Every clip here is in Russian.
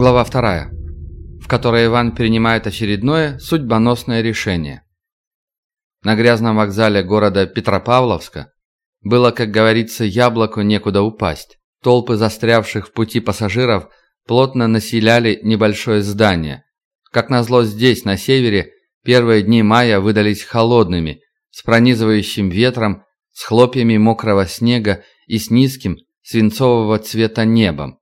Глава вторая, в которой Иван принимает очередное судьбоносное решение. На грязном вокзале города Петропавловска было, как говорится, яблоку некуда упасть. Толпы застрявших в пути пассажиров плотно населяли небольшое здание. Как назло здесь, на севере, первые дни мая выдались холодными, с пронизывающим ветром, с хлопьями мокрого снега и с низким, свинцового цвета небом.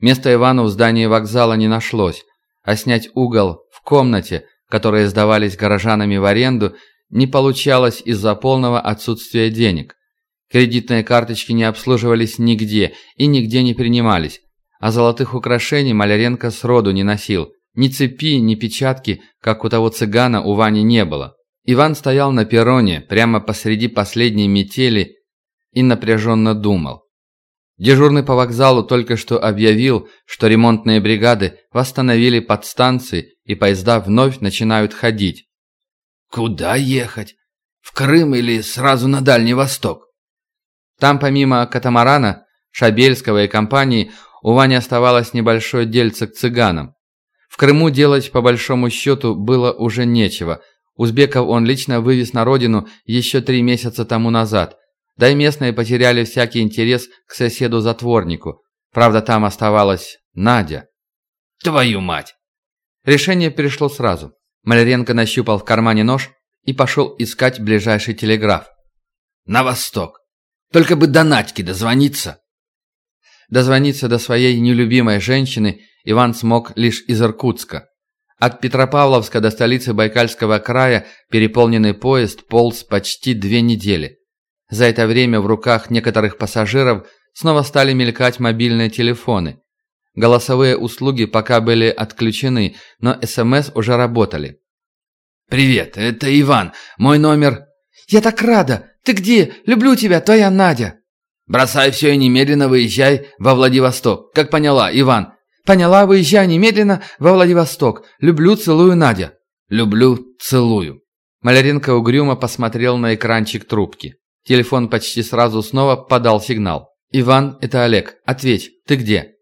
Места Ивану в здании вокзала не нашлось, а снять угол в комнате, которые сдавались горожанами в аренду, не получалось из-за полного отсутствия денег. Кредитные карточки не обслуживались нигде и нигде не принимались, а золотых украшений Маляренко сроду не носил. Ни цепи, ни печатки, как у того цыгана, у Вани не было. Иван стоял на перроне, прямо посреди последней метели, и напряженно думал. Дежурный по вокзалу только что объявил, что ремонтные бригады восстановили подстанции и поезда вновь начинают ходить. Куда ехать? В Крым или сразу на Дальний Восток? Там помимо катамарана, Шабельского и компании, у Вани оставалось небольшое дельце к цыганам. В Крыму делать по большому счету было уже нечего. Узбеков он лично вывез на родину еще три месяца тому назад, да и местные потеряли всякий интерес к соседу-затворнику. Правда, там оставалась Надя. «Твою мать!» Решение пришло сразу. Маляренко нащупал в кармане нож и пошел искать ближайший телеграф. «На восток! Только бы до Надьки дозвониться!» Дозвониться до своей нелюбимой женщины Иван смог лишь из Иркутска. От Петропавловска до столицы Байкальского края переполненный поезд полз почти две недели. За это время в руках некоторых пассажиров снова стали мелькать мобильные телефоны. Голосовые услуги пока были отключены, но СМС уже работали. «Привет, это Иван. Мой номер...» «Я так рада! Ты где? Люблю тебя, твоя Надя!» «Бросай все и немедленно выезжай во Владивосток. Как поняла, Иван?» «Поняла, выезжай немедленно во Владивосток. Люблю, целую, Надя». «Люблю, целую». Маляренко угрюмо посмотрел на экранчик трубки. Телефон почти сразу снова подал сигнал. «Иван, это Олег. Ответь, ты где?»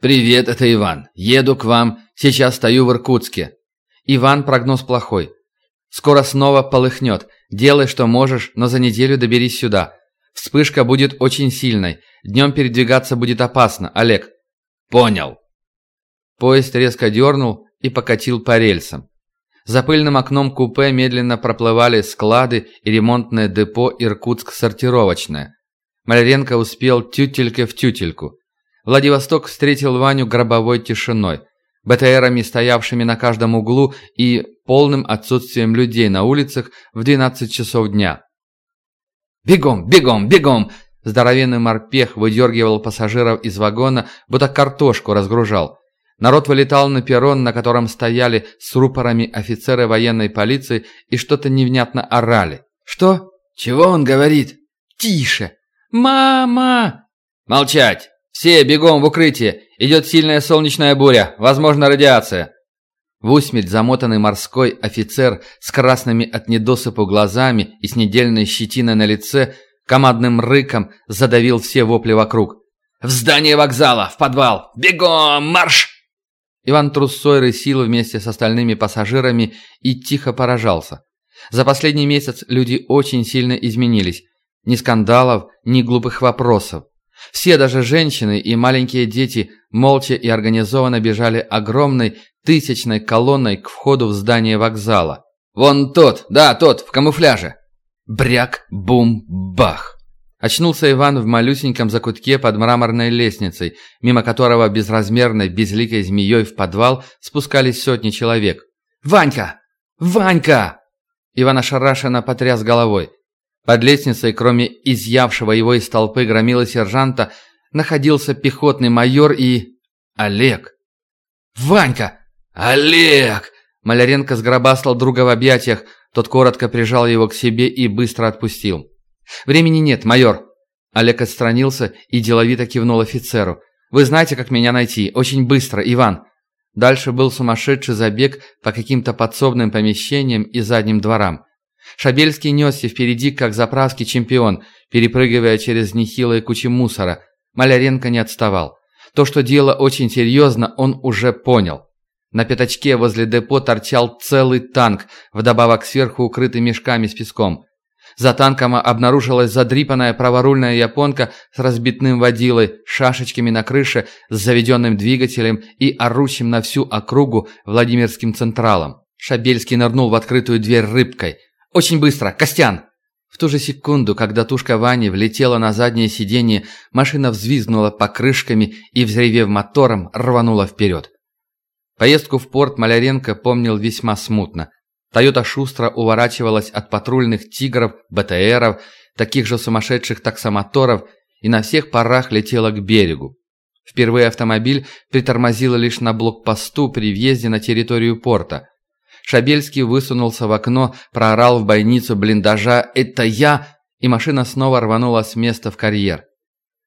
«Привет, это Иван. Еду к вам. Сейчас стою в Иркутске». «Иван, прогноз плохой. Скоро снова полыхнет. Делай, что можешь, но за неделю доберись сюда. Вспышка будет очень сильной. Днем передвигаться будет опасно, Олег». «Понял». Поезд резко дернул и покатил по рельсам. За пыльным окном купе медленно проплывали склады и ремонтное депо «Иркутск-сортировочное». Маляренко успел тютелька в тютельку. Владивосток встретил Ваню гробовой тишиной, БТРами, стоявшими на каждом углу, и полным отсутствием людей на улицах в 12 часов дня. «Бегом, бегом, бегом!» Здоровенный морпех выдергивал пассажиров из вагона, будто картошку разгружал. Народ вылетал на перрон, на котором стояли с рупорами офицеры военной полиции и что-то невнятно орали. «Что? Чего он говорит?» «Тише! Мама!» «Молчать! Все, бегом в укрытие! Идет сильная солнечная буря, возможно, радиация!» В усмерть замотанный морской офицер с красными от недосыпу глазами и с недельной щетиной на лице командным рыком задавил все вопли вокруг. «В здание вокзала! В подвал! Бегом! Марш!» Иван трусой рысил вместе с остальными пассажирами и тихо поражался. За последний месяц люди очень сильно изменились. Ни скандалов, ни глупых вопросов. Все, даже женщины и маленькие дети, молча и организованно бежали огромной тысячной колонной к входу в здание вокзала. «Вон тот, да, тот, в камуфляже!» Бряк, бум, бах! Очнулся Иван в малюсеньком закутке под мраморной лестницей, мимо которого безразмерной, безликой змеей в подвал спускались сотни человек. «Ванька! Ванька!» Иван ошарашенно потряс головой. Под лестницей, кроме изъявшего его из толпы громила сержанта, находился пехотный майор и... Олег. «Ванька! Олег!» Маляренко сгробастал друга в объятиях, тот коротко прижал его к себе и быстро отпустил. «Времени нет, майор!» Олег отстранился и деловито кивнул офицеру. «Вы знаете, как меня найти? Очень быстро, Иван!» Дальше был сумасшедший забег по каким-то подсобным помещениям и задним дворам. Шабельский несся впереди, как заправский чемпион, перепрыгивая через нехилые кучи мусора. Маляренко не отставал. То, что дело очень серьезно, он уже понял. На пятачке возле депо торчал целый танк, вдобавок сверху укрытый мешками с песком. За танком обнаружилась задрипанная праворульная японка с разбитным водилой, шашечками на крыше, с заведенным двигателем и орущим на всю округу Владимирским Централом. Шабельский нырнул в открытую дверь рыбкой. «Очень быстро! Костян!» В ту же секунду, когда тушка Вани влетела на заднее сиденье, машина взвизгнула покрышками и, взревев мотором, рванула вперед. Поездку в порт Маляренко помнил весьма смутно. Тойота шустро уворачивалась от патрульных «Тигров», БТРов, таких же сумасшедших таксомоторов и на всех парах летела к берегу. Впервые автомобиль притормозила лишь на блокпосту при въезде на территорию порта – Шабельский высунулся в окно, проорал в бойницу блиндажа «Это я!» и машина снова рванула с места в карьер.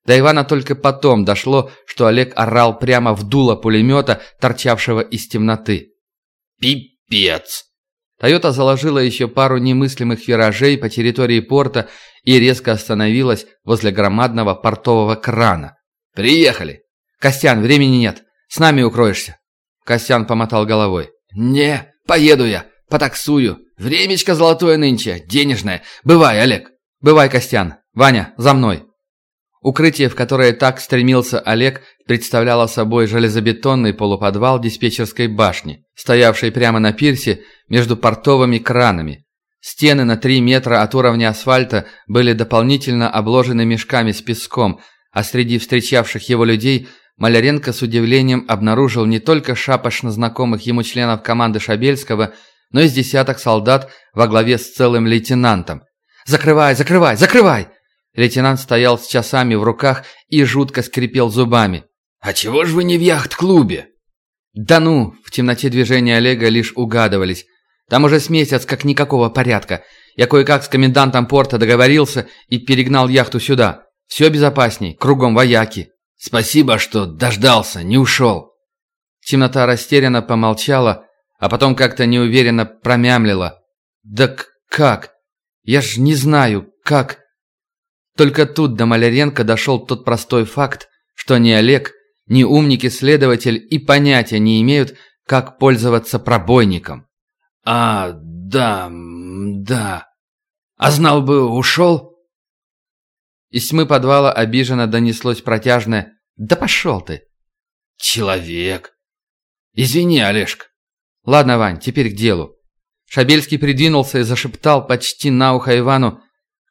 До Ивана только потом дошло, что Олег орал прямо в дуло пулемета, торчавшего из темноты. «Пипец!» Тойота заложила еще пару немыслимых виражей по территории порта и резко остановилась возле громадного портового крана. «Приехали!» «Костян, времени нет. С нами укроешься». Костян помотал головой. «Не, Поеду я, потаксую. Времечко золотое нынче, денежное. Бывай, Олег. Бывай, Костян. Ваня, за мной. Укрытие, в которое так стремился Олег, представляло собой железобетонный полуподвал диспетчерской башни, стоявший прямо на пирсе между портовыми кранами. Стены на три метра от уровня асфальта были дополнительно обложены мешками с песком, а среди встречавших его людей Маляренко с удивлением обнаружил не только шапошно знакомых ему членов команды Шабельского, но и с десяток солдат во главе с целым лейтенантом. «Закрывай, закрывай, закрывай!» Лейтенант стоял с часами в руках и жутко скрипел зубами. «А чего ж вы не в яхт-клубе?» «Да ну!» В темноте движения Олега лишь угадывались. «Там уже с месяц как никакого порядка. Я кое-как с комендантом порта договорился и перегнал яхту сюда. Все безопасней, кругом вояки». Спасибо, что дождался, не ушел». Темнота растерянно помолчала, а потом как-то неуверенно промямлила. «Да как? Я ж не знаю, как...» Только тут до Маляренко дошел тот простой факт, что ни Олег, ни умник-исследователь и понятия не имеют, как пользоваться пробойником. «А, да, да. А знал бы, ушел?» Из тьмы подвала обиженно донеслось протяжное «Да пошел ты!» «Человек!» «Извини, Олежка!» «Ладно, Вань, теперь к делу». Шабельский придвинулся и зашептал почти на ухо Ивану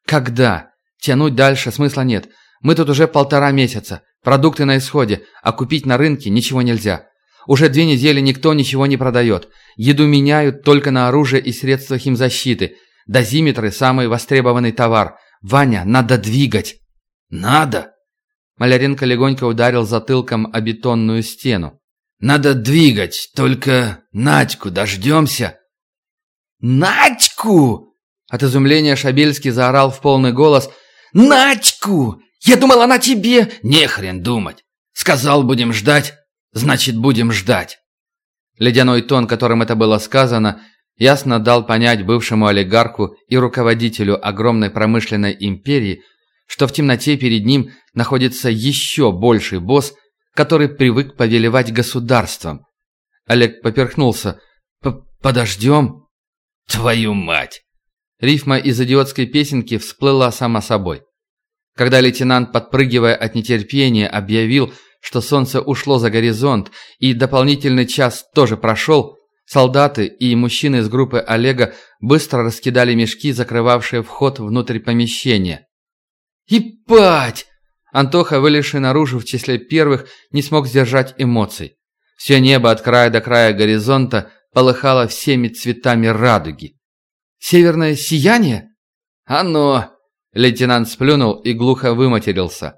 «Когда? Тянуть дальше смысла нет. Мы тут уже полтора месяца. Продукты на исходе, а купить на рынке ничего нельзя. Уже две недели никто ничего не продает. Еду меняют только на оружие и средства химзащиты. Дозиметры – самый востребованный товар. «Ваня, надо двигать!» «Надо!» Маляренко легонько ударил затылком о бетонную стену. «Надо двигать, только Надьку дождемся!» «Надьку!» От изумления Шабельский заорал в полный голос. «Надьку! Я думал, она тебе...» «Не хрен думать! Сказал, будем ждать, значит, будем ждать!» Ледяной тон, которым это было сказано, ясно дал понять бывшему олигарху и руководителю огромной промышленной империи, что в темноте перед ним находится еще больший босс, который привык повелевать государством. Олег поперхнулся. «Подождем?» «Твою мать!» Рифма из идиотской песенки всплыла сама собой. Когда лейтенант, подпрыгивая от нетерпения, объявил, что солнце ушло за горизонт и дополнительный час тоже прошел, Солдаты и мужчины из группы Олега быстро раскидали мешки, закрывавшие вход внутрь помещения. «Ипать!» Антоха, вылезший наружу в числе первых, не смог сдержать эмоций. Все небо от края до края горизонта полыхало всеми цветами радуги. «Северное сияние?» «Оно!» Лейтенант сплюнул и глухо выматерился.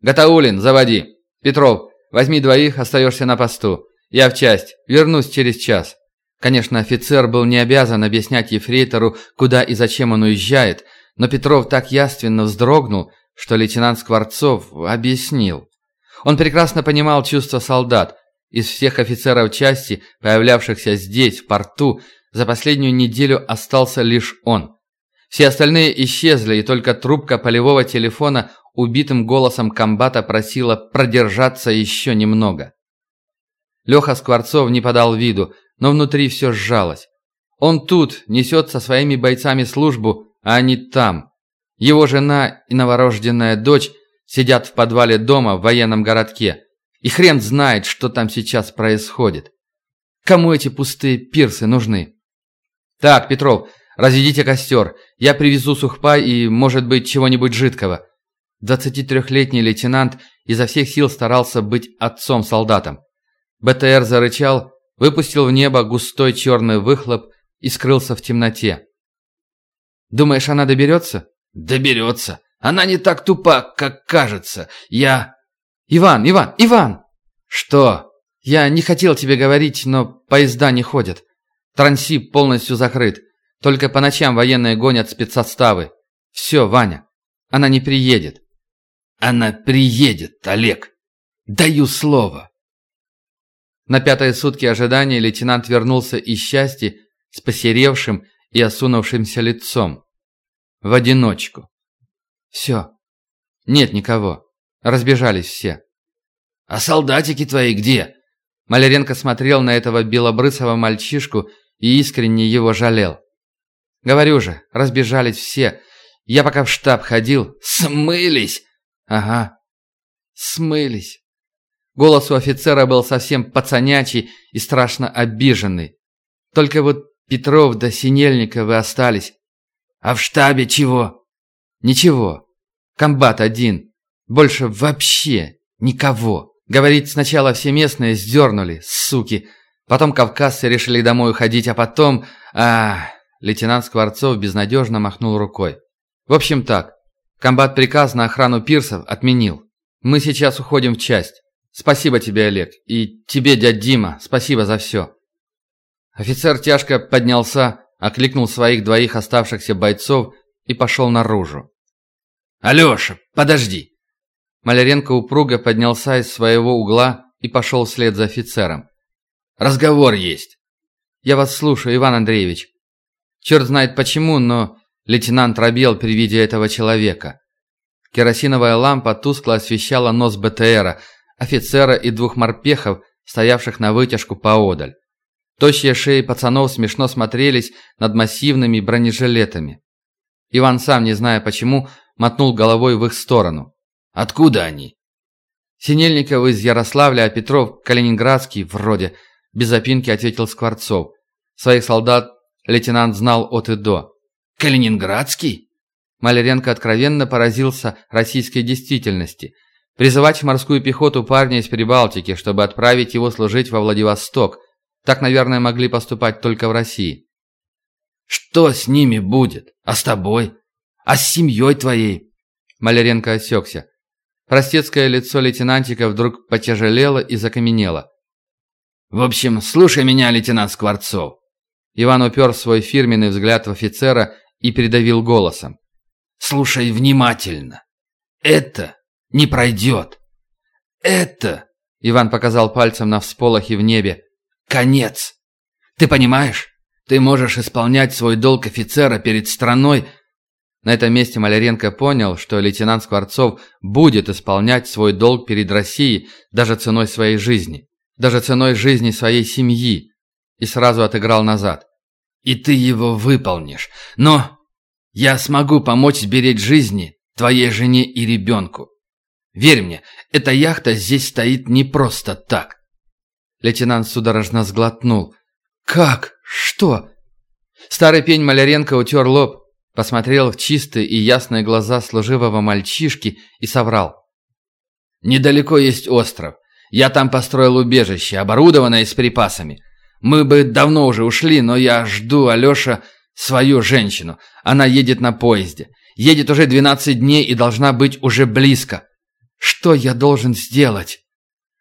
«Гатаулин, заводи! Петров, возьми двоих, остаешься на посту. Я в часть, вернусь через час». Конечно, офицер был не обязан объяснять ефрейтору, куда и зачем он уезжает, но Петров так яственно вздрогнул, что лейтенант Скворцов объяснил. Он прекрасно понимал чувства солдат. Из всех офицеров части, появлявшихся здесь, в порту, за последнюю неделю остался лишь он. Все остальные исчезли, и только трубка полевого телефона убитым голосом комбата просила продержаться еще немного. Леха Скворцов не подал виду, но внутри все сжалось. Он тут несет со своими бойцами службу, а они там. Его жена и новорожденная дочь сидят в подвале дома в военном городке. И хрен знает, что там сейчас происходит. Кому эти пустые пирсы нужны? Так, Петров, разведите костер. Я привезу сухпай и, может быть, чего-нибудь жидкого. 23-летний лейтенант изо всех сил старался быть отцом-солдатом. БТР зарычал, выпустил в небо густой черный выхлоп и скрылся в темноте. «Думаешь, она доберется?» «Доберется. Она не так тупа, как кажется. Я...» «Иван, Иван, Иван!» «Что?» «Я не хотел тебе говорить, но поезда не ходят. Трансип полностью закрыт. Только по ночам военные гонят спецсоставы. Все, Ваня, она не приедет». «Она приедет, Олег. Даю слово». На пятые сутки ожидания лейтенант вернулся из счастья с посеревшим и осунувшимся лицом. В одиночку. Все. Нет никого. Разбежались все. «А солдатики твои где?» Маляренко смотрел на этого белобрысого мальчишку и искренне его жалел. «Говорю же, разбежались все. Я пока в штаб ходил. Смылись!» «Ага. Смылись». Голос у офицера был совсем пацанячий и страшно обиженный. Только вот Петров да Синельниковы остались. А в штабе чего? Ничего. Комбат один. Больше вообще никого. Говорит, сначала все местные сдернули, суки. Потом кавказцы решили домой уходить, а потом... А, лейтенант Скворцов безнадежно махнул рукой. В общем так, комбат приказ на охрану пирсов отменил. Мы сейчас уходим в часть. Спасибо тебе, Олег. И тебе, дядь Дима, спасибо за все. Офицер тяжко поднялся, окликнул своих двоих оставшихся бойцов и пошел наружу. «Алеша, подожди!» Маляренко упруго поднялся из своего угла и пошел вслед за офицером. «Разговор есть!» «Я вас слушаю, Иван Андреевич». Черт знает почему, но лейтенант робел при виде этого человека. Керосиновая лампа тускло освещала нос БТРа, офицера и двух морпехов, стоявших на вытяжку поодаль. Тощие шеи пацанов смешно смотрелись над массивными бронежилетами. Иван сам, не зная почему, мотнул головой в их сторону. «Откуда они?» Синельников из Ярославля, а Петров Калининградский, вроде, без запинки ответил Скворцов. Своих солдат лейтенант знал от и до. «Калининградский?» Маляренко откровенно поразился российской действительности. Призывать в морскую пехоту парня из Прибалтики, чтобы отправить его служить во Владивосток. Так, наверное, могли поступать только в России. «Что с ними будет? А с тобой? А с семьей твоей?» Маляренко осекся. Простецкое лицо лейтенантика вдруг потяжелело и закаменело. «В общем, слушай меня, лейтенант Скворцов!» Иван упер свой фирменный взгляд в офицера и придавил голосом. «Слушай внимательно. Это не пройдет. Это...» Иван показал пальцем на всполохи в небе. «Конец. Ты понимаешь? Ты можешь исполнять свой долг офицера перед страной...» На этом месте Маляренко понял, что лейтенант Скворцов будет исполнять свой долг перед Россией даже ценой своей жизни, даже ценой жизни своей семьи, и сразу отыграл назад. «И ты его выполнишь, но я смогу помочь сберечь жизни твоей жене и ребенку. Верь мне, эта яхта здесь стоит не просто так». Лейтенант судорожно сглотнул. «Как? Что?» Старый пень Маляренко утер лоб, посмотрел в чистые и ясные глаза служивого мальчишки и соврал. «Недалеко есть остров. Я там построил убежище, оборудованное с припасами. Мы бы давно уже ушли, но я жду, Алеша, свою женщину. Она едет на поезде. Едет уже 12 дней и должна быть уже близко. Что я должен сделать?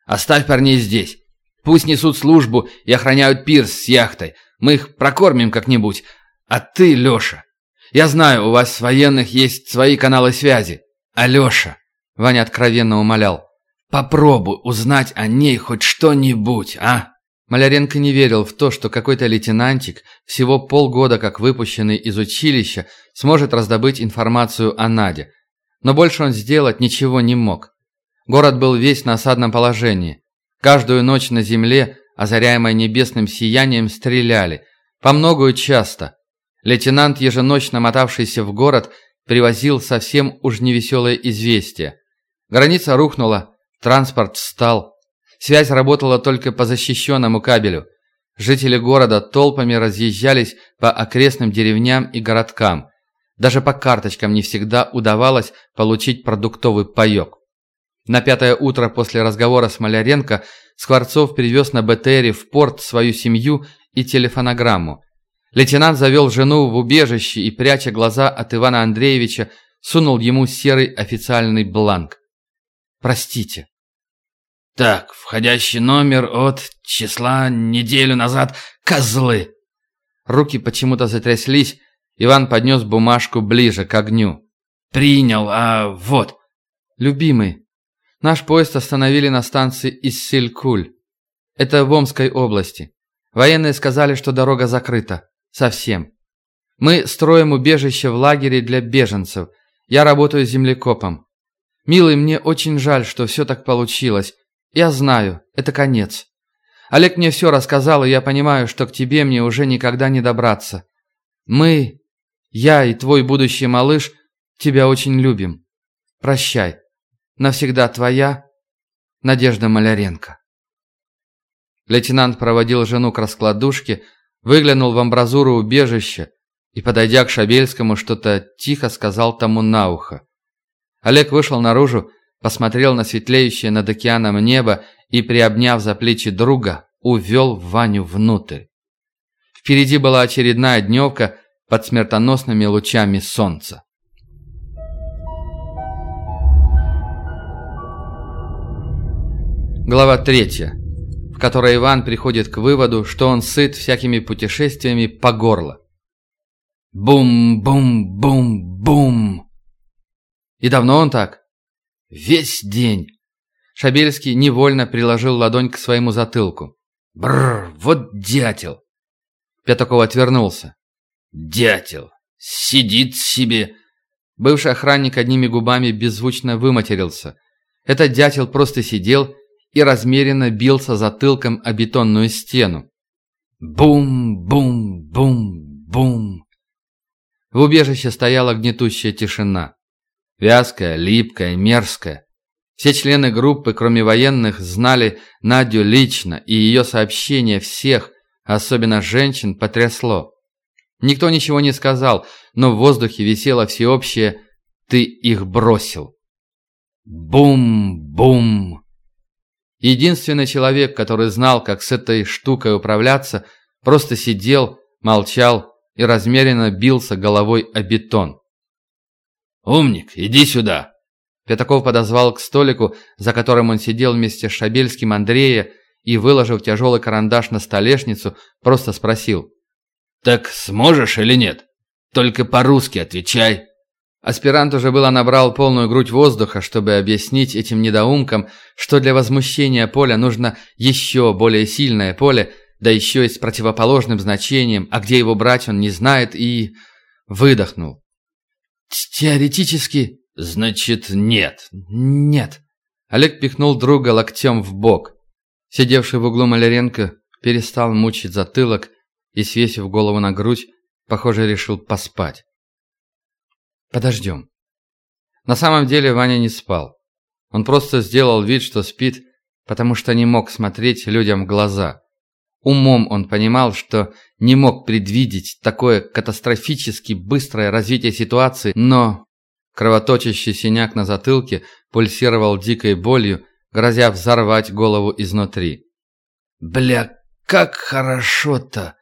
Оставь парней здесь. Пусть несут службу и охраняют пирс с яхтой. Мы их прокормим как-нибудь. А ты, Леша, я знаю, у вас военных есть свои каналы связи. Алеша, Ваня откровенно умолял, попробуй узнать о ней хоть что-нибудь, а? Маляренко не верил в то, что какой-то лейтенантик, всего полгода как выпущенный из училища, сможет раздобыть информацию о Наде. Но больше он сделать ничего не мог. Город был весь на осадном положении. Каждую ночь на земле, озаряемой небесным сиянием, стреляли. По многую часто. Лейтенант, еженочно мотавшийся в город, привозил совсем уж невеселое известие. Граница рухнула, транспорт встал. Связь работала только по защищенному кабелю. Жители города толпами разъезжались по окрестным деревням и городкам. Даже по карточкам не всегда удавалось получить продуктовый паёк. На пятое утро после разговора с Маляренко Скворцов привез на БТРе в порт свою семью и телефонограмму. Лейтенант завел жену в убежище и, пряча глаза от Ивана Андреевича, сунул ему серый официальный бланк. «Простите». «Так, входящий номер от числа неделю назад. Козлы!» Руки почему-то затряслись. Иван поднес бумажку ближе к огню. «Принял, а вот». «Любимый, наш поезд остановили на станции Иссилькуль. Это в Омской области. Военные сказали, что дорога закрыта. Совсем. Мы строим убежище в лагере для беженцев. Я работаю землекопом. Милый, мне очень жаль, что все так получилось. Я знаю, это конец. Олег мне все рассказал, и я понимаю, что к тебе мне уже никогда не добраться. Мы, я и твой будущий малыш, тебя очень любим. Прощай. Навсегда твоя Надежда Маляренко. Лейтенант проводил жену к раскладушке, выглянул в амбразуру убежища и, подойдя к Шабельскому, что-то тихо сказал тому на ухо. Олег вышел наружу, посмотрел на светлеющее над океаном небо и, приобняв за плечи друга, увел Ваню внутрь. Впереди была очередная дневка под смертоносными лучами солнца. Глава третья которой Иван приходит к выводу, что он сыт всякими путешествиями по горло. Бум-бум-бум-бум. И давно он так? Весь день. Шабельский невольно приложил ладонь к своему затылку. Бррр, вот дятел. Пятаков отвернулся. Дятел. Сидит себе. Бывший охранник одними губами беззвучно выматерился. Этот дятел просто сидел и размеренно бился затылком о бетонную стену. Бум-бум-бум-бум. В убежище стояла гнетущая тишина. Вязкая, липкая, мерзкая. Все члены группы, кроме военных, знали Надю лично, и ее сообщение всех, особенно женщин, потрясло. Никто ничего не сказал, но в воздухе висело всеобщее «ты их бросил». Бум-бум. Единственный человек, который знал, как с этой штукой управляться, просто сидел, молчал и размеренно бился головой о бетон. «Умник, иди сюда!» Пятаков подозвал к столику, за которым он сидел вместе с Шабельским Андрея, и, выложив тяжелый карандаш на столешницу, просто спросил. «Так сможешь или нет? Только по-русски отвечай!» Аспирант уже было набрал полную грудь воздуха, чтобы объяснить этим недоумкам, что для возмущения поля нужно еще более сильное поле, да еще и с противоположным значением, а где его брать он не знает, и... выдохнул. «Теоретически...» «Значит, нет». «Нет». Олег пихнул друга локтем в бок. Сидевший в углу Маляренко перестал мучить затылок и, свесив голову на грудь, похоже, решил поспать. Подождем. На самом деле Ваня не спал. Он просто сделал вид, что спит, потому что не мог смотреть людям в глаза. Умом он понимал, что не мог предвидеть такое катастрофически быстрое развитие ситуации, но кровоточащий синяк на затылке пульсировал дикой болью, грозя взорвать голову изнутри. «Бля, как хорошо-то!»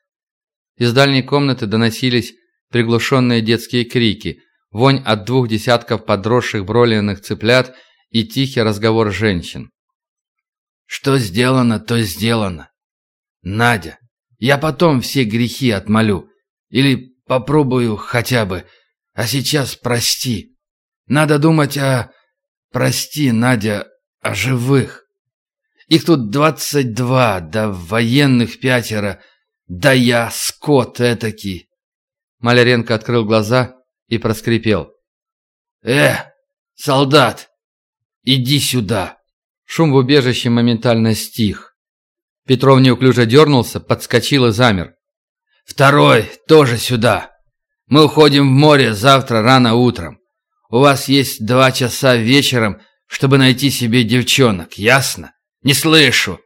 Из дальней комнаты доносились приглушенные детские крики – вонь от двух десятков подросших бройлерных цыплят и тихий разговор женщин. «Что сделано, то сделано. Надя, я потом все грехи отмолю. Или попробую хотя бы. А сейчас прости. Надо думать о... Прости, Надя, о живых. Их тут двадцать два, да военных пятеро, да я, скот этакий». Маляренко открыл глаза и проскрипел. «Э, солдат, иди сюда!» Шум в убежище моментально стих. Петров неуклюже дернулся, подскочил и замер. «Второй тоже сюда. Мы уходим в море завтра рано утром. У вас есть два часа вечером, чтобы найти себе девчонок, ясно? Не слышу!»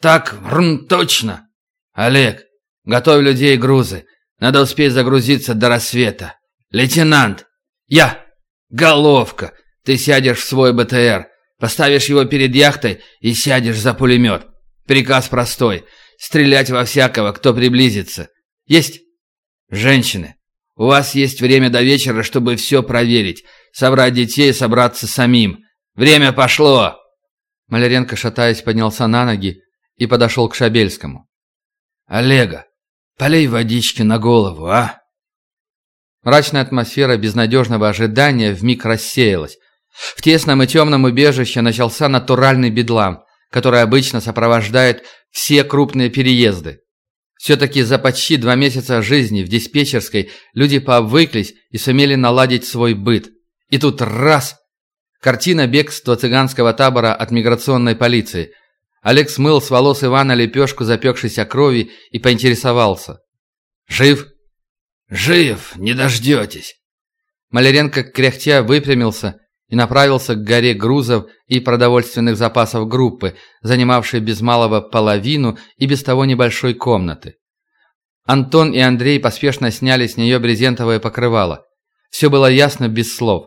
«Так, рм, точно!» «Олег, готовь людей и грузы. Надо успеть загрузиться до рассвета. Лейтенант!» «Я!» «Головка! Ты сядешь в свой БТР, поставишь его перед яхтой и сядешь за пулемет. Приказ простой — стрелять во всякого, кто приблизится. Есть?» «Женщины, у вас есть время до вечера, чтобы все проверить, собрать детей и собраться самим. Время пошло!» Маляренко, шатаясь, поднялся на ноги и подошел к Шабельскому. «Олега, полей водички на голову, а?» Мрачная атмосфера безнадежного ожидания вмиг рассеялась. В тесном и темном убежище начался натуральный бедлам, который обычно сопровождает все крупные переезды. Все-таки за почти два месяца жизни в диспетчерской люди пообвыклись и сумели наладить свой быт. И тут раз! Картина бегства цыганского табора от миграционной полиции. Олег смыл с волос Ивана лепешку запекшейся крови и поинтересовался. «Жив?» «Жив, не дождетесь!» Маляренко кряхтя выпрямился и направился к горе грузов и продовольственных запасов группы, занимавшей без малого половину и без того небольшой комнаты. Антон и Андрей поспешно сняли с нее брезентовое покрывало. Все было ясно без слов.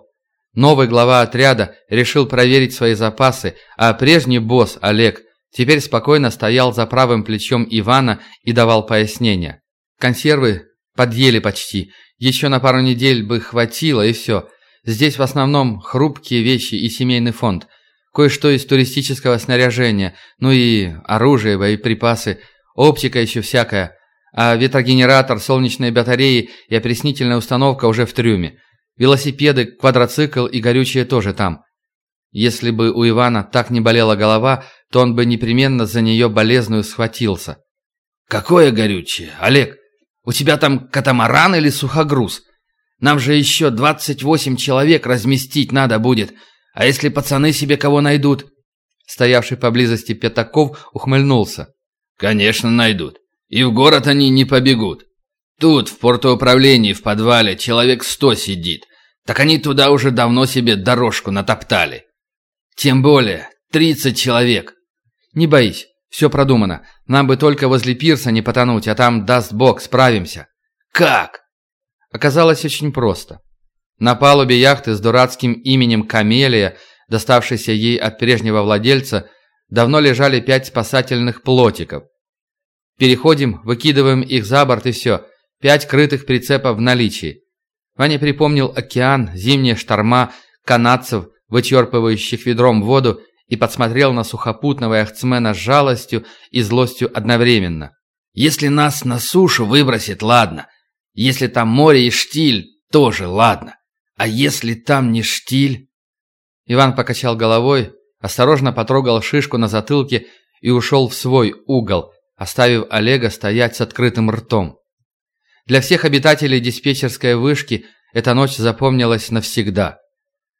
Новый глава отряда решил проверить свои запасы, а прежний босс, Олег, теперь спокойно стоял за правым плечом Ивана и давал пояснения. Консервы подъели почти, еще на пару недель бы хватило и все. Здесь в основном хрупкие вещи и семейный фонд. Кое-что из туристического снаряжения, ну и оружие, боеприпасы, оптика еще всякая. А ветрогенератор, солнечные батареи и опреснительная установка уже в трюме. Велосипеды, квадроцикл и горючее тоже там. Если бы у Ивана так не болела голова, то он бы непременно за нее болезную схватился. «Какое горючее, Олег? У тебя там катамаран или сухогруз? Нам же еще 28 человек разместить надо будет. А если пацаны себе кого найдут?» Стоявший поблизости Пятаков ухмыльнулся. «Конечно найдут. И в город они не побегут. Тут, в портоуправлении, в подвале, человек сто сидит. Так они туда уже давно себе дорожку натоптали. Тем более, 30 человек. Не боись, все продумано. Нам бы только возле пирса не потонуть, а там, даст бог, справимся. Как? Оказалось очень просто. На палубе яхты с дурацким именем Камелия, доставшейся ей от прежнего владельца, давно лежали пять спасательных плотиков. Переходим, выкидываем их за борт и все. Пять крытых прицепов в наличии. Ваня припомнил океан, зимние шторма, канадцев, вычерпывающих ведром воду, и подсмотрел на сухопутного яхтсмена с жалостью и злостью одновременно. «Если нас на сушу выбросит, ладно. Если там море и штиль, тоже ладно. А если там не штиль?» Иван покачал головой, осторожно потрогал шишку на затылке и ушел в свой угол, оставив Олега стоять с открытым ртом. Для всех обитателей диспетчерской вышки эта ночь запомнилась навсегда.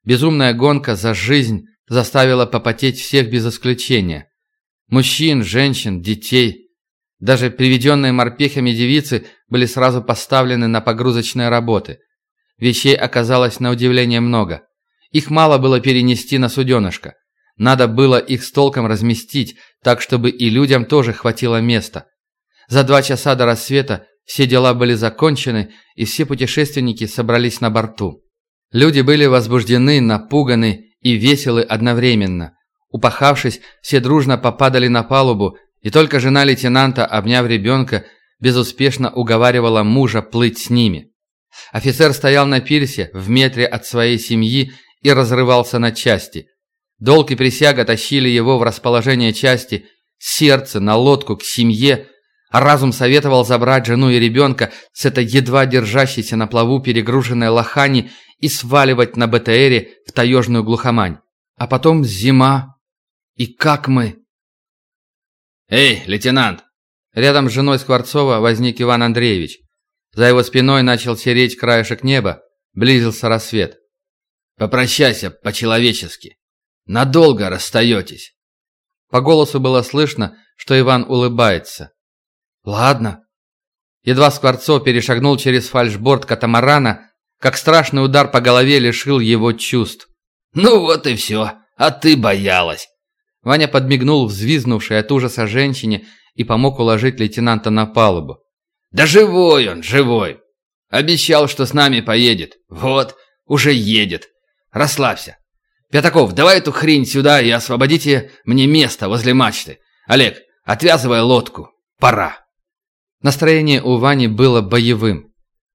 Безумная гонка за жизнь заставила попотеть всех без исключения. Мужчин, женщин, детей. Даже приведенные морпехами девицы были сразу поставлены на погрузочные работы. Вещей оказалось на удивление много. Их мало было перенести на суденышко. Надо было их с толком разместить, так чтобы и людям тоже хватило места. За два часа до рассвета все дела были закончены, и все путешественники собрались на борту. Люди были возбуждены, напуганы и веселы одновременно. Упахавшись, все дружно попадали на палубу, и только жена лейтенанта, обняв ребенка, безуспешно уговаривала мужа плыть с ними. Офицер стоял на пирсе в метре от своей семьи и разрывался на части. Долг и присяга тащили его в расположение части, сердце на лодку к семье, а разум советовал забрать жену и ребенка с этой едва держащейся на плаву перегруженной лохани и сваливать на БТРе в таежную глухомань. А потом зима. И как мы? «Эй, лейтенант!» Рядом с женой Скворцова возник Иван Андреевич. За его спиной начал сереть краешек неба, близился рассвет. Попрощайся по-человечески. Надолго расстаетесь». По голосу было слышно, что Иван улыбается. «Ладно». Едва Скворцов перешагнул через фальшборд катамарана, как страшный удар по голове лишил его чувств. «Ну вот и все, а ты боялась». Ваня подмигнул взвизнувшей от ужаса женщине и помог уложить лейтенанта на палубу. «Да живой он, живой! Обещал, что с нами поедет. Вот, уже едет. Расслабься. Пятаков, давай эту хрень сюда и освободите мне место возле мачты. Олег, отвязывай лодку. Пора». Настроение у Вани было боевым.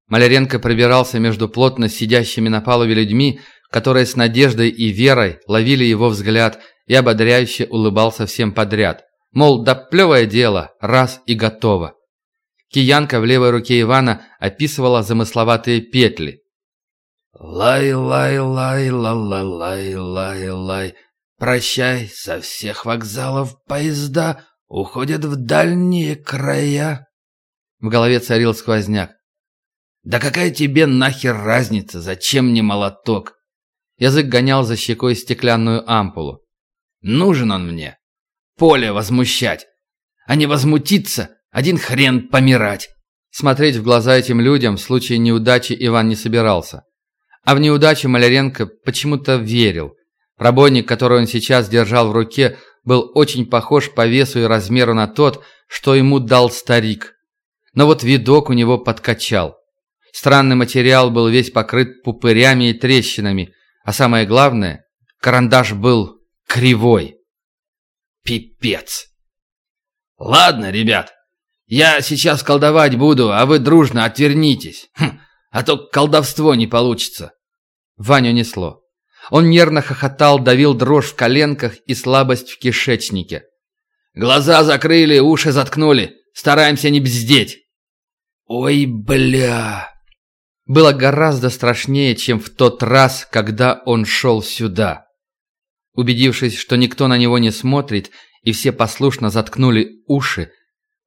Маляренко пробирался между плотно сидящими на палубе людьми, которые с надеждой и верой ловили его взгляд и ободряюще улыбался всем подряд. Мол, да плевое дело, раз и готово. Киянка в левой руке Ивана описывала замысловатые петли. «Лай-лай-лай-ла-ла-лай-лай-лай, прощай, со всех вокзалов поезда уходят в дальние края». В голове царил сквозняк. «Да какая тебе нахер разница? Зачем мне молоток?» Язык гонял за щекой стеклянную ампулу. «Нужен он мне. Поле возмущать. А не возмутиться, один хрен помирать». Смотреть в глаза этим людям в случае неудачи Иван не собирался. А в неудачу Маляренко почему-то верил. Пробойник, который он сейчас держал в руке, был очень похож по весу и размеру на тот, что ему дал старик. Но вот видок у него подкачал. Странный материал был весь покрыт пупырями и трещинами, а самое главное, карандаш был кривой. Пипец. Ладно, ребят, я сейчас колдовать буду, а вы дружно отвернитесь, хм, а то колдовство не получится. Ваню несло. Он нервно хохотал, давил дрожь в коленках и слабость в кишечнике. Глаза закрыли, уши заткнули. Стараемся не бздеть. Ой, бля было гораздо страшнее, чем в тот раз, когда он шел сюда. Убедившись, что никто на него не смотрит, и все послушно заткнули уши,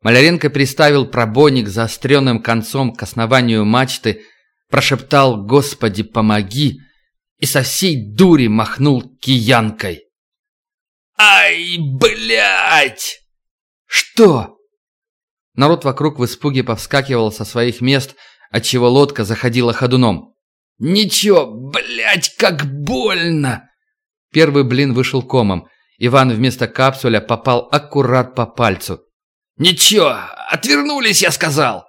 Маляренко приставил пробойник заостренным концом к основанию мачты, прошептал «Господи, помоги!» и со всей дури махнул киянкой. «Ай, блядь!» «Что?» Народ вокруг в испуге повскакивал со своих мест – отчего лодка заходила ходуном. «Ничего, блядь, как больно!» Первый блин вышел комом. Иван вместо капсуля попал аккурат по пальцу. «Ничего, отвернулись, я сказал!»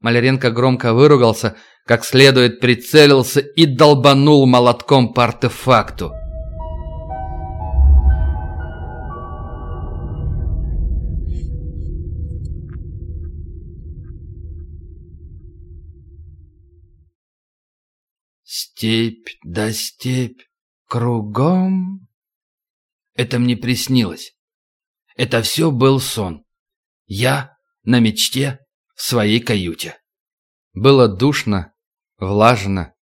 Маляренко громко выругался, как следует прицелился и долбанул молотком по артефакту. Степь да степь кругом. Это мне приснилось. Это все был сон. Я на мечте в своей каюте. Было душно, влажно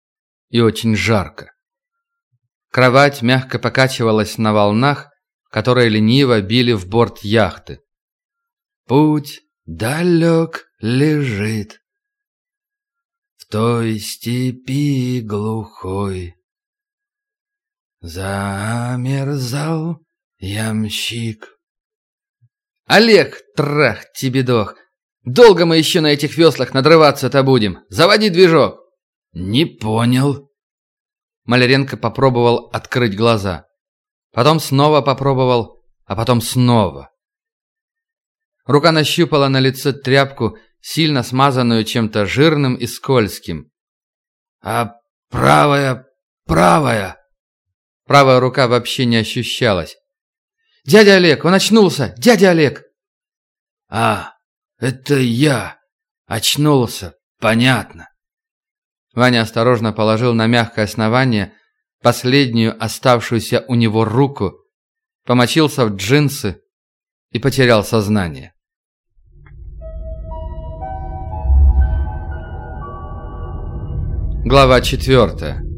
и очень жарко. Кровать мягко покачивалась на волнах, которые лениво били в борт яхты. Путь далек лежит, той степи глухой. Замерзал ямщик. Олег, трах тебе дох! Долго мы еще на этих веслах надрываться-то будем? Заводи движок!» «Не понял». Маляренко попробовал открыть глаза. Потом снова попробовал, а потом снова. Рука нащупала на лице тряпку сильно смазанную чем-то жирным и скользким. «А правая, правая!» Правая рука вообще не ощущалась. «Дядя Олег, он очнулся! Дядя Олег!» «А, это я! Очнулся! Понятно!» Ваня осторожно положил на мягкое основание последнюю оставшуюся у него руку, помочился в джинсы и потерял сознание. Глава 4,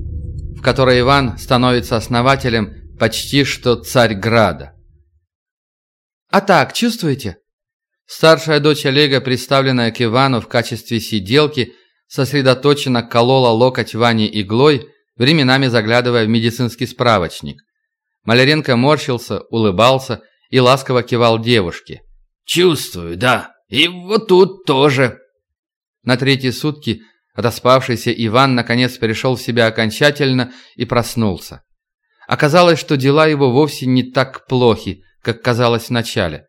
в которой Иван становится основателем почти что Царьграда. «А так, чувствуете?» Старшая дочь Олега, представленная к Ивану в качестве сиделки, сосредоточенно колола локоть Вани иглой, временами заглядывая в медицинский справочник. Маляренко морщился, улыбался и ласково кивал девушке. «Чувствую, да. И вот тут тоже». На третьи сутки отоспавшийся Иван наконец перешел в себя окончательно и проснулся. Оказалось, что дела его вовсе не так плохи, как казалось вначале.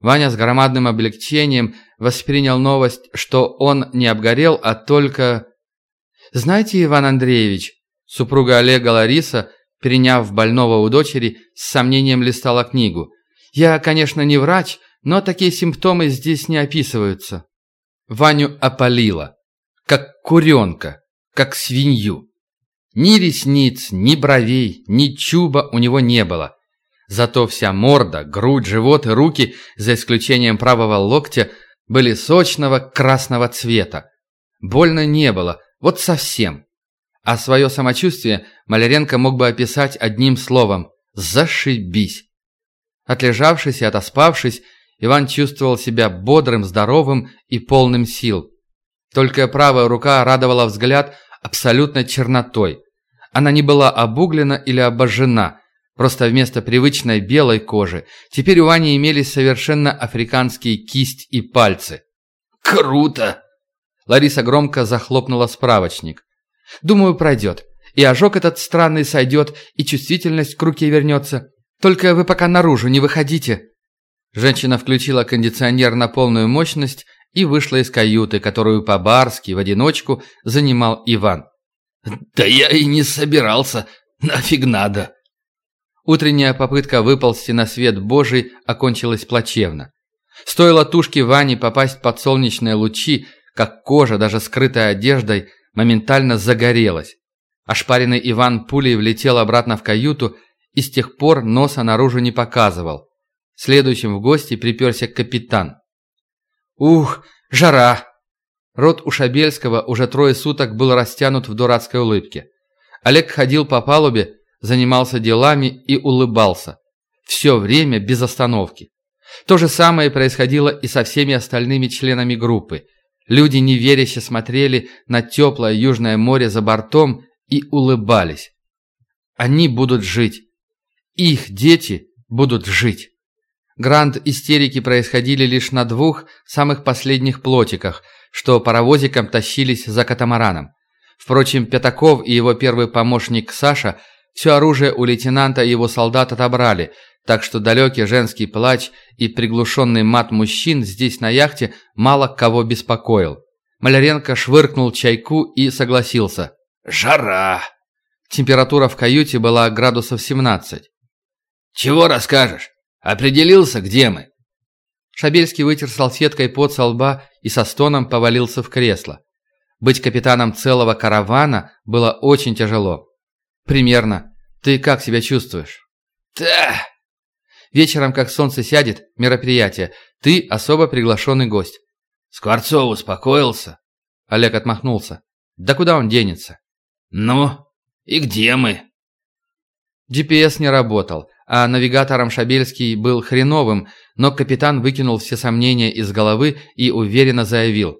Ваня с громадным облегчением воспринял новость, что он не обгорел, а только... «Знаете, Иван Андреевич, Супруга Олега Лариса, приняв больного у дочери, с сомнением листала книгу. «Я, конечно, не врач, но такие симптомы здесь не описываются». Ваню опалило. Куренка, как свинью. Ни ресниц, ни бровей, ни чуба у него не было. Зато вся морда, грудь, живот и руки, за исключением правого локтя, были сочного красного цвета. Больно не было, вот совсем. А свое самочувствие Маляренко мог бы описать одним словом «зашибись». Отлежавшись и отоспавшись, Иван чувствовал себя бодрым, здоровым и полным сил. Только правая рука радовала взгляд абсолютно чернотой. Она не была обуглена или обожжена, просто вместо привычной белой кожи теперь у Вани имелись совершенно африканские кисть и пальцы. «Круто!» Лариса громко захлопнула справочник. Думаю, пройдет. И ожог этот странный сойдет, и чувствительность к руке вернется. Только вы пока наружу не выходите». Женщина включила кондиционер на полную мощность и вышла из каюты, которую по-барски в одиночку занимал Иван. «Да я и не собирался. Нафиг надо». Утренняя попытка выползти на свет Божий окончилась плачевно. Стоило тушке Вани попасть под солнечные лучи, как кожа, даже скрытая одеждой, моментально загорелась. Ошпаренный Иван пулей влетел обратно в каюту и с тех пор носа наружу не показывал. Следующим в гости приперся капитан. «Ух, жара!» Рот у Шабельского уже трое суток был растянут в дурацкой улыбке. Олег ходил по палубе, занимался делами и улыбался. Все время без остановки. То же самое происходило и со всеми остальными членами группы – Люди неверяще смотрели на теплое южное море за бортом и улыбались. Они будут жить. Их дети будут жить. Гранд истерики происходили лишь на двух самых последних плотиках, что паровозиком тащились за катамараном. Впрочем, Пятаков и его первый помощник Саша все оружие у лейтенанта и его солдат отобрали, так что далекий женский плач и приглушенный мат мужчин здесь на яхте мало кого беспокоил. Маляренко швыркнул чайку и согласился. «Жара!» Температура в каюте была градусов 17. «Чего расскажешь? Определился, где мы?» Шабельский вытер салфеткой пот со лба и со стоном повалился в кресло. Быть капитаном целого каравана было очень тяжело. «Примерно. Ты как себя чувствуешь?» «Да, Вечером, как солнце сядет, мероприятие. Ты особо приглашенный гость». «Скворцов успокоился?» Олег отмахнулся. «Да куда он денется?» «Ну, и где мы?» GPS не работал, а навигатором Шабельский был хреновым, но капитан выкинул все сомнения из головы и уверенно заявил.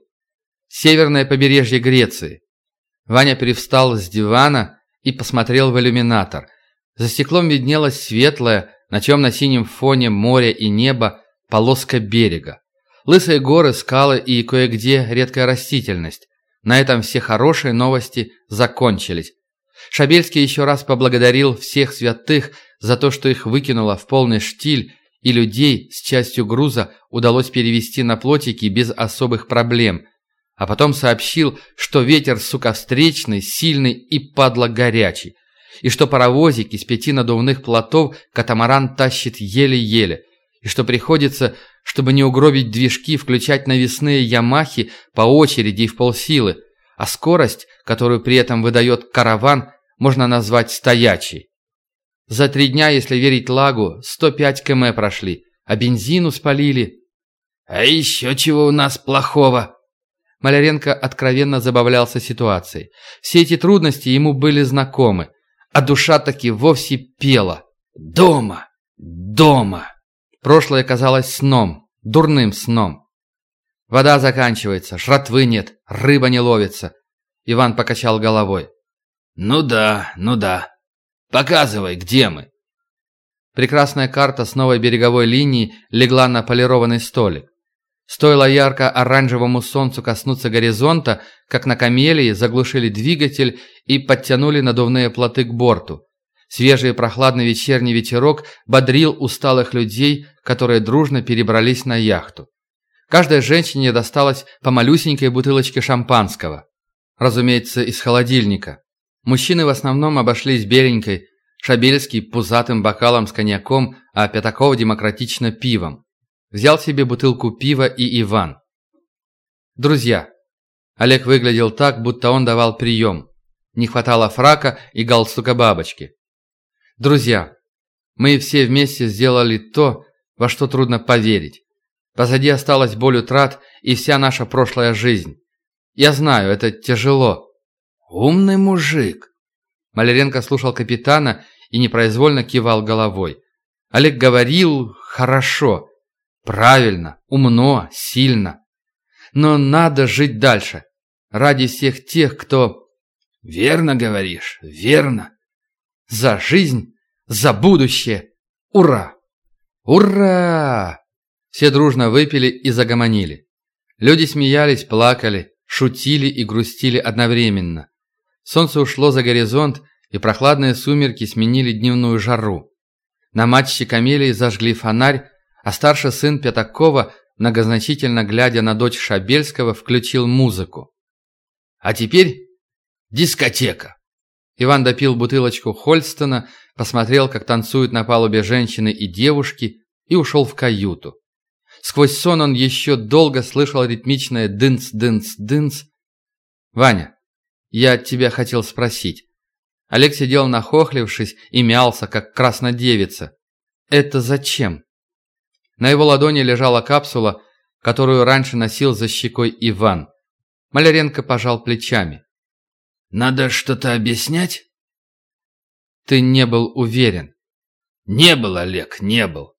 «Северное побережье Греции». Ваня привстал с дивана и посмотрел в иллюминатор. За стеклом виднелась светлая, на темно-синем фоне моря и неба полоска берега. Лысые горы, скалы и кое-где редкая растительность. На этом все хорошие новости закончились. Шабельский еще раз поблагодарил всех святых за то, что их выкинуло в полный штиль, и людей с частью груза удалось перевести на плотики без особых проблем. А потом сообщил, что ветер, сука, встречный, сильный и падла горячий и что паровозик из пяти надувных плотов катамаран тащит еле-еле, и что приходится, чтобы не угробить движки, включать навесные «Ямахи» по очереди и в полсилы, а скорость, которую при этом выдает караван, можно назвать стоячей. За три дня, если верить лагу, 105 км прошли, а бензину спалили. «А еще чего у нас плохого?» Маляренко откровенно забавлялся ситуацией. Все эти трудности ему были знакомы а душа таки вовсе пела. Дома! Дома! Прошлое казалось сном, дурным сном. Вода заканчивается, шратвы нет, рыба не ловится. Иван покачал головой. «Ну да, ну да. Показывай, где мы?» Прекрасная карта с новой береговой линии легла на полированный столик. Стоило ярко-оранжевому солнцу коснуться горизонта, как на камелии заглушили двигатель и подтянули надувные плоты к борту. Свежий и прохладный вечерний ветерок бодрил усталых людей, которые дружно перебрались на яхту. Каждой женщине досталось по малюсенькой бутылочке шампанского. Разумеется, из холодильника. Мужчины в основном обошлись беленькой, Шабельский пузатым бокалом с коньяком, а Пятаков демократично пивом. Взял себе бутылку пива и Иван. Друзья. Олег выглядел так, будто он давал прием. Не хватало фрака и галстука бабочки. Друзья, мы все вместе сделали то, во что трудно поверить. Позади осталась боль утрат и вся наша прошлая жизнь. Я знаю, это тяжело. Умный мужик. Маляренко слушал капитана и непроизвольно кивал головой. Олег говорил хорошо, правильно, умно, сильно. Но надо жить дальше. Ради всех тех, кто... Верно говоришь, верно. За жизнь, за будущее. Ура! Ура! Все дружно выпили и загомонили. Люди смеялись, плакали, шутили и грустили одновременно. Солнце ушло за горизонт, и прохладные сумерки сменили дневную жару. На матче камелии зажгли фонарь, а старший сын Пятакова, многозначительно глядя на дочь Шабельского, включил музыку. «А теперь дискотека!» Иван допил бутылочку Хольстона, посмотрел, как танцуют на палубе женщины и девушки, и ушел в каюту. Сквозь сон он еще долго слышал ритмичное «дынц-дынц-дынц». «Ваня, я тебя хотел спросить». Олег сидел нахохлившись и мялся, как краснодевица. «Это зачем?» На его ладони лежала капсула, которую раньше носил за щекой Иван. Маляренко пожал плечами. «Надо что-то объяснять?» «Ты не был уверен». «Не был, Олег, не был.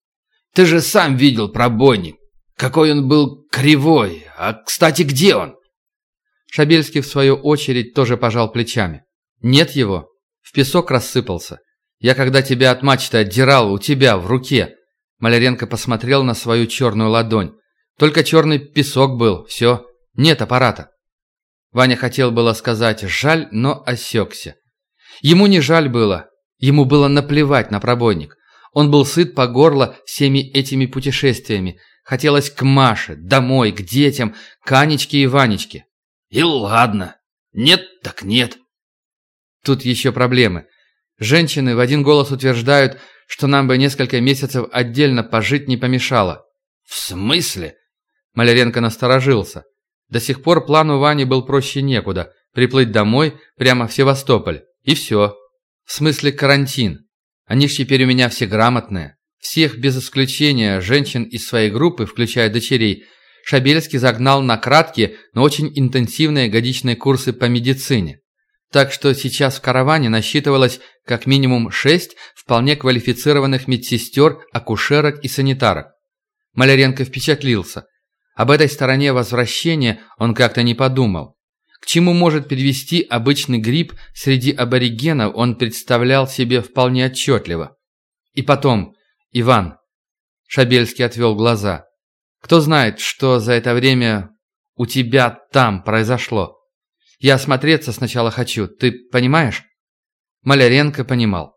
Ты же сам видел пробойник. Какой он был кривой. А, кстати, где он?» Шабельский, в свою очередь, тоже пожал плечами. «Нет его. В песок рассыпался. Я, когда тебя от мачты отдирал, у тебя, в руке». Маляренко посмотрел на свою черную ладонь. «Только черный песок был. Все. Нет аппарата». Ваня хотел было сказать «жаль», но осекся. Ему не жаль было. Ему было наплевать на пробойник. Он был сыт по горло всеми этими путешествиями. Хотелось к Маше, домой, к детям, к Анечке и Ванечке. И ладно. Нет так нет. Тут еще проблемы. Женщины в один голос утверждают, что нам бы несколько месяцев отдельно пожить не помешало. В смысле? Маляренко насторожился. До сих пор план у Вани был проще некуда. Приплыть домой, прямо в Севастополь. И все. В смысле карантин. Они ж теперь у меня все грамотные. Всех без исключения женщин из своей группы, включая дочерей, Шабельский загнал на краткие, но очень интенсивные годичные курсы по медицине. Так что сейчас в караване насчитывалось как минимум шесть вполне квалифицированных медсестер, акушерок и санитарок. Маляренко впечатлился. Об этой стороне возвращения он как-то не подумал. Чему может привести обычный грипп среди аборигенов, он представлял себе вполне отчетливо. И потом, Иван, Шабельский отвел глаза. Кто знает, что за это время у тебя там произошло? Я осмотреться сначала хочу, ты понимаешь? Маляренко понимал.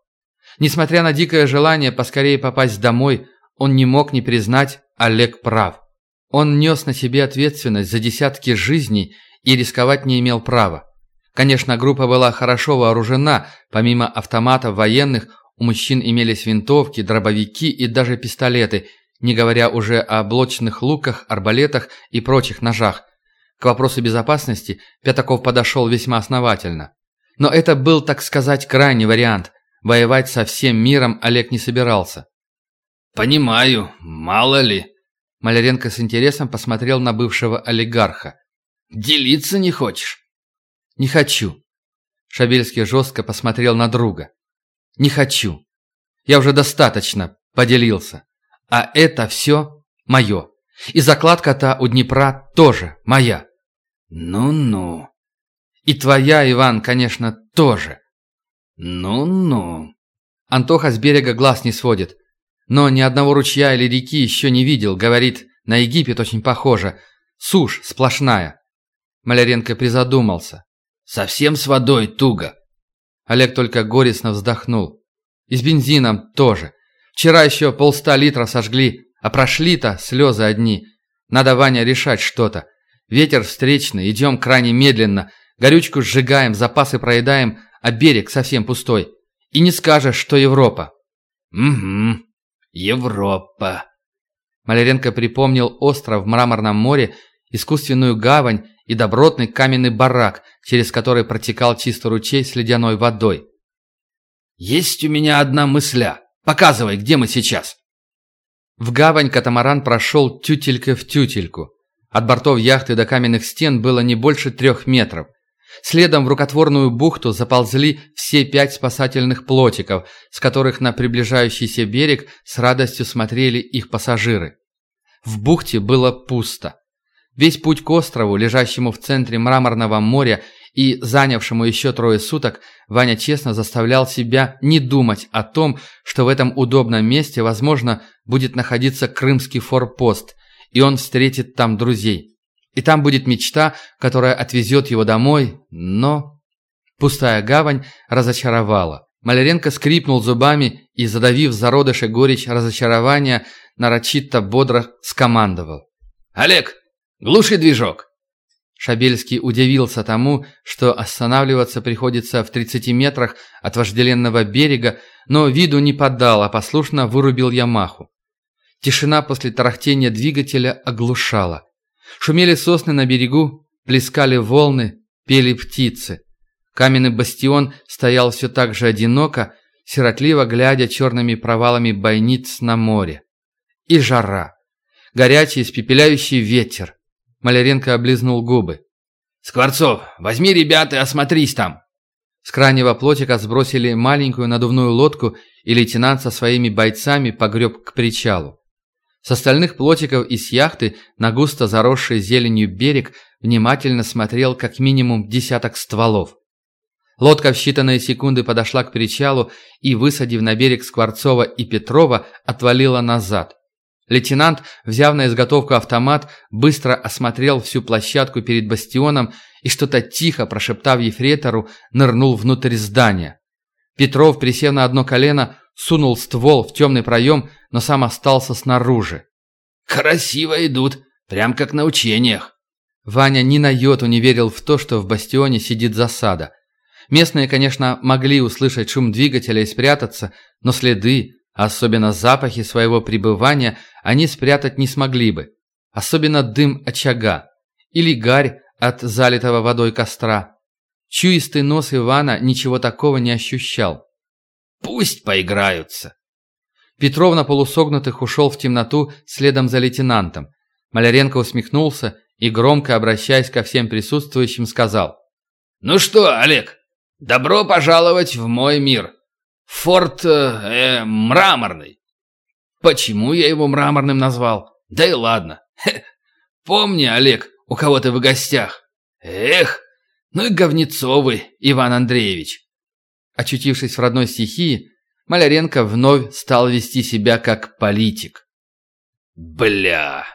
Несмотря на дикое желание поскорее попасть домой, он не мог не признать, Олег прав. Он нес на себе ответственность за десятки жизней и рисковать не имел права. Конечно, группа была хорошо вооружена, помимо автоматов военных, у мужчин имелись винтовки, дробовики и даже пистолеты, не говоря уже о блочных луках, арбалетах и прочих ножах. К вопросу безопасности Пятаков подошел весьма основательно. Но это был, так сказать, крайний вариант. Воевать со всем миром Олег не собирался. «Понимаю, мало ли». Маляренко с интересом посмотрел на бывшего олигарха. Делиться не хочешь?» «Не хочу». Шабельский жестко посмотрел на друга. «Не хочу. Я уже достаточно поделился. А это все мое. И закладка-то у Днепра тоже моя». «Ну-ну». «И твоя, Иван, конечно, тоже». Ну-ну. Антоха с берега глаз не сводит. Но ни одного ручья или реки еще не видел, говорит, на Египет очень похоже. Сушь сплошная. Маляренко призадумался. Совсем с водой туго. Олег только горестно вздохнул. И с бензином тоже. Вчера еще полста литра сожгли, а прошли-то слезы одни. Надо, Ваня, решать что-то. Ветер встречный, идем крайне медленно. Горючку сжигаем, запасы проедаем, а берег совсем пустой. И не скажешь, что Европа. Угу, Европа. Маляренко припомнил остров в Мраморном море, искусственную гавань и добротный каменный барак, через который протекал чистый ручей с ледяной водой. «Есть у меня одна мысля. Показывай, где мы сейчас». В гавань катамаран прошел тютелька в тютельку. От бортов яхты до каменных стен было не больше трех метров. Следом в рукотворную бухту заползли все пять спасательных плотиков, с которых на приближающийся берег с радостью смотрели их пассажиры. В бухте было пусто. Весь путь к острову, лежащему в центре мраморного моря и занявшему еще трое суток, Ваня честно заставлял себя не думать о том, что в этом удобном месте, возможно, будет находиться крымский форпост, и он встретит там друзей. И там будет мечта, которая отвезет его домой, но... Пустая гавань разочаровала. Маляренко скрипнул зубами и, задавив зародыши горечь разочарования, нарочито бодро скомандовал. «Олег, глуши движок!» Шабельский удивился тому, что останавливаться приходится в 30 метрах от вожделенного берега, но виду не подал, а послушно вырубил Ямаху. Тишина после тарахтения двигателя оглушала. Шумели сосны на берегу, плескали волны, пели птицы. Каменный бастион стоял все так же одиноко, сиротливо глядя черными провалами бойниц на море. И жара. Горячий, испепеляющий ветер. Маляренко облизнул губы. «Скворцов, возьми ребят и осмотрись там!» С крайнего плотика сбросили маленькую надувную лодку, и лейтенант со своими бойцами погреб к причалу. С остальных плотиков и с яхты на густо заросший зеленью берег внимательно смотрел как минимум десяток стволов. Лодка в считанные секунды подошла к причалу и, высадив на берег Скворцова и Петрова, отвалила назад. Лейтенант, взяв на изготовку автомат, быстро осмотрел всю площадку перед бастионом и что-то тихо, прошептав ефрейтору, нырнул внутрь здания. Петров, присев на одно колено, сунул ствол в темный проем, но сам остался снаружи. «Красиво идут, прям как на учениях». Ваня ни на йоту не верил в то, что в бастионе сидит засада. Местные, конечно, могли услышать шум двигателя и спрятаться, но следы, особенно запахи своего пребывания, они спрятать не смогли бы. Особенно дым очага или гарь от залитого водой костра. Чуистый нос Ивана ничего такого не ощущал. Пусть поиграются. Петров на полусогнутых ушел в темноту следом за лейтенантом. Маляренко усмехнулся и, громко обращаясь ко всем присутствующим, сказал. «Ну что, Олег, добро пожаловать в мой мир. Форт... Э, мраморный. Почему я его мраморным назвал? Да и ладно. Хе. Помни, Олег, у кого ты в гостях. Эх, ну и говнецовый Иван Андреевич. Очутившись в родной стихии, Маляренко вновь стал вести себя как политик. «Бля!»